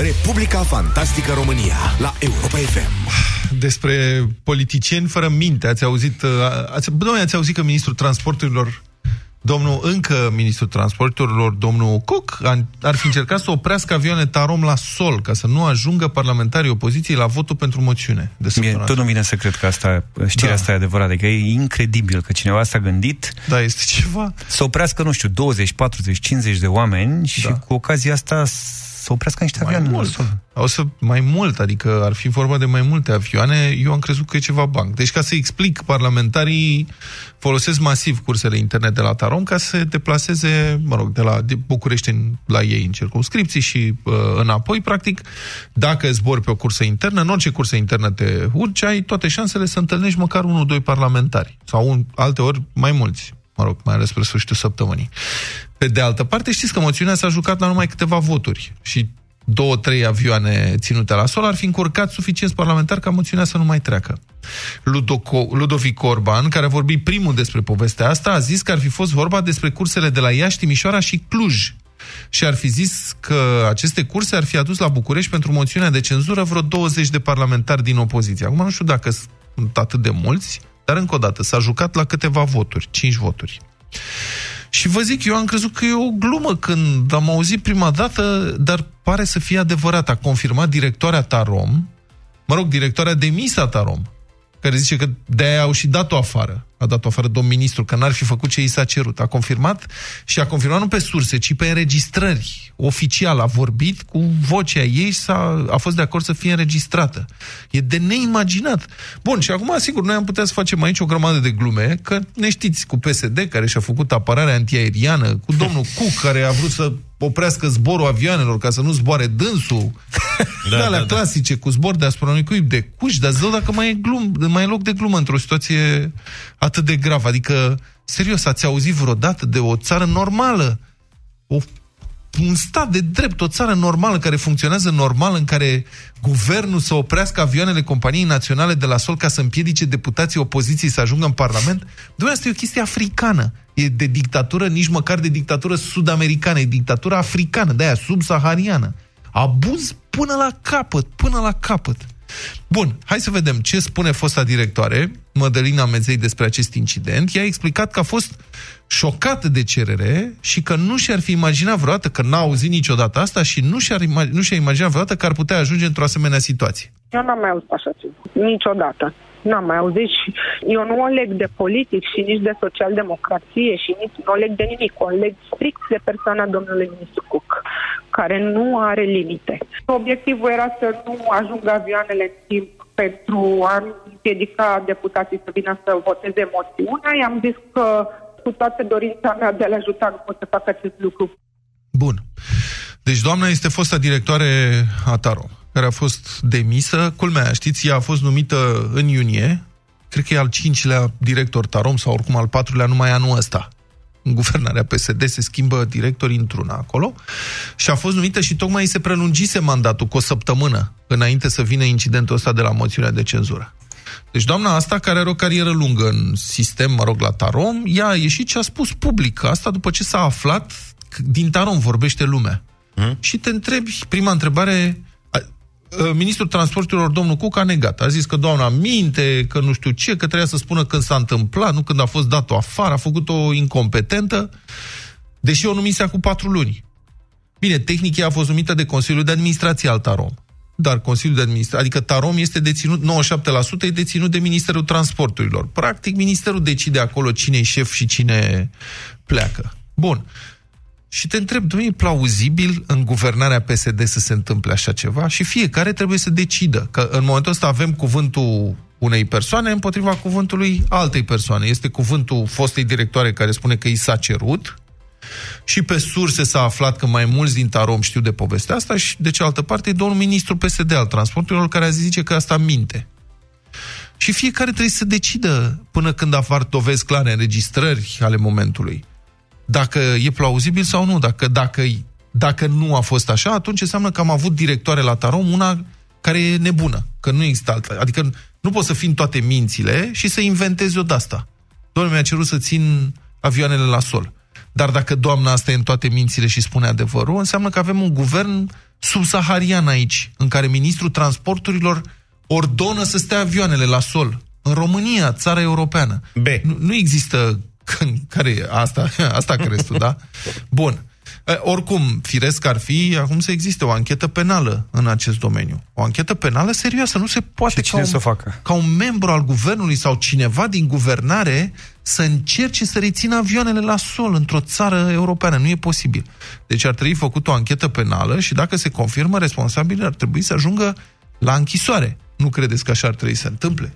Republica Fantastică România la Europa FM. Despre politicieni fără minte, ați auzit, uh, ați, domnule, ați auzit că ministrul transporturilor domnul, încă ministrul transporturilor, domnul Coc, ar fi încercat să oprească avioane Tarom la sol, ca să nu ajungă parlamentarii opoziției la votul pentru moțiune. De Mie, tot nu vine să cred că asta, știrea da. asta e adevărată. Adică e incredibil că cineva s-a gândit da, este ceva. să oprească, nu știu, 20, 40, 50 de oameni și da. cu ocazia asta să oprească niște mai avioane mult. O să mai mult, adică ar fi vorba de mai multe avioane, eu am crezut că e ceva banc. Deci ca să explic, parlamentarii folosesc masiv cursele internet de la Tarom ca să se deplaseze, mă rog, de la de București în, la ei în circunscripții și uh, înapoi, practic, dacă zbori pe o cursă internă, în orice cursă internă te urci, ai toate șansele să întâlnești măcar unul, doi parlamentari. Sau un, alte ori mai mulți mă rog, mai ales spre sfârșitul săptămânii. Pe de altă parte, știți că moțiunea s-a jucat la numai câteva voturi și două, trei avioane ținute la sol, ar fi încurcat suficient parlamentar ca moțiunea să nu mai treacă. Ludoco, Ludovic Orban, care a vorbit primul despre povestea asta, a zis că ar fi fost vorba despre cursele de la Iași, Timișoara și Cluj. Și ar fi zis că aceste curse ar fi adus la București pentru moțiunea de cenzură vreo 20 de parlamentari din opoziție. Acum nu știu dacă sunt atât de mulți, dar încă o dată, s-a jucat la câteva voturi, 5 voturi. Și vă zic, eu am crezut că e o glumă când am auzit prima dată, dar pare să fie adevărat. A confirmat directoarea Tarom, mă rog, directoarea demisa Tarom, care zice că de-aia au și dat-o afară. A dat-o afară domn ministru, că n-ar fi făcut ce i s-a cerut. A confirmat și a confirmat nu pe surse, ci pe înregistrări. Oficial a vorbit cu vocea ei și a a fost de acord să fie înregistrată. E de neimaginat. Bun, și acum, sigur, noi am putea să facem aici o grămadă de glume, că ne știți cu PSD, care și-a făcut apărarea antiaeriană, cu domnul Cuc, care a vrut să oprească zborul avioanelor ca să nu zboare dânsul. Da, alea da, da. clasice, cu zbor deasupra unui cuib de cuși, dar zău dacă mai e, glum, mai e loc de glumă într-o situație atât de gravă. Adică, serios, ați auzit vreodată de o țară normală? O un stat de drept, o țară normală care funcționează normal, în care guvernul să oprească avioanele companiei naționale de la sol ca să împiedice deputații opoziției să ajungă în Parlament, Dumnezeu, asta e o chestie africană. E de dictatură, nici măcar de dictatură sud-americană, e dictatură africană, de aia subsahariană. Abuz până la capăt, până la capăt. Bun, hai să vedem ce spune fosta directoare, Mădălina Mezei, despre acest incident. Ea a explicat că a fost șocată de cerere și că nu și-ar fi imaginat vreodată, că n-a auzit niciodată asta și nu și-ar nu și-a imaginat vreodată că ar putea ajunge într-o asemenea situație. Eu n-am mai auzit așa ceva, niciodată. N-am mai auzit și eu nu o leg de politic și nici de social-democrație și nici nu o leg de nimic. O leg strict de persoana domnului ministru Cook, care nu are limite. Obiectivul era să nu ajungă avioanele în timp pentru a împiedica deputații să vină să voteze moțiunea. I-am zis că cu toată dorința mea de a-l ajuta nu pot să fac acest lucru. Bun. Deci doamna este fosta directoare a Tarom care a fost demisă. Culmea, știți, ea a fost numită în iunie, cred că e al cincilea director Tarom sau oricum al patrulea numai anul ăsta. În guvernarea PSD se schimbă directori într-una acolo și a fost numită și tocmai îi se prelungise mandatul cu o săptămână înainte să vină incidentul ăsta de la moțiunea de cenzură. Deci doamna asta, care are o carieră lungă în sistem, mă rog, la Tarom, ea a ieșit și a spus public asta după ce s-a aflat din Tarom vorbește lumea. Hmm? Și te întrebi, prima întrebare, Uh, ministrul transporturilor, domnul Cuc, a negat. A zis că doamna minte, că nu știu ce, că trebuia să spună când s-a întâmplat, nu când a fost dat-o afară, a făcut-o incompetentă, deși o numise cu patru luni. Bine, tehnic ea a fost numită de Consiliul de Administrație al Tarom. Dar Consiliul de Administrație, adică Tarom este deținut, 97% e deținut de Ministerul Transporturilor. Practic, Ministerul decide acolo cine e șef și cine pleacă. Bun. Și te întreb, nu e plauzibil în guvernarea PSD să se întâmple așa ceva? Și fiecare trebuie să decidă că în momentul ăsta avem cuvântul unei persoane împotriva cuvântului altei persoane. Este cuvântul fostei directoare care spune că i s-a cerut și pe surse s-a aflat că mai mulți din Tarom știu de povestea asta și de cealaltă parte e domnul ministru PSD al transporturilor care a zice că asta minte. Și fiecare trebuie să decidă până când apar dovezi clare, înregistrări ale momentului dacă e plauzibil sau nu. Dacă, dacă, dacă nu a fost așa, atunci înseamnă că am avut directoare la Tarom una care e nebună, că nu există altă. Adică nu poți să fii în toate mințile și să inventezi o de-asta. Doamne, mi-a cerut să țin avioanele la sol. Dar dacă doamna asta e în toate mințile și spune adevărul, înseamnă că avem un guvern subsaharian aici, în care ministrul transporturilor ordonă să stea avioanele la sol. În România, țara europeană. B. Nu, nu există... Care e asta? Asta crezi tu, da? Bun. Oricum, firesc ar fi acum să existe o anchetă penală în acest domeniu. O anchetă penală serioasă. Nu se poate ca un, să facă? ca un membru al guvernului sau cineva din guvernare să încerce să rețină avioanele la sol într-o țară europeană. Nu e posibil. Deci ar trebui făcut o anchetă penală și dacă se confirmă, responsabil ar trebui să ajungă la închisoare. Nu credeți că așa ar trebui să se întâmple?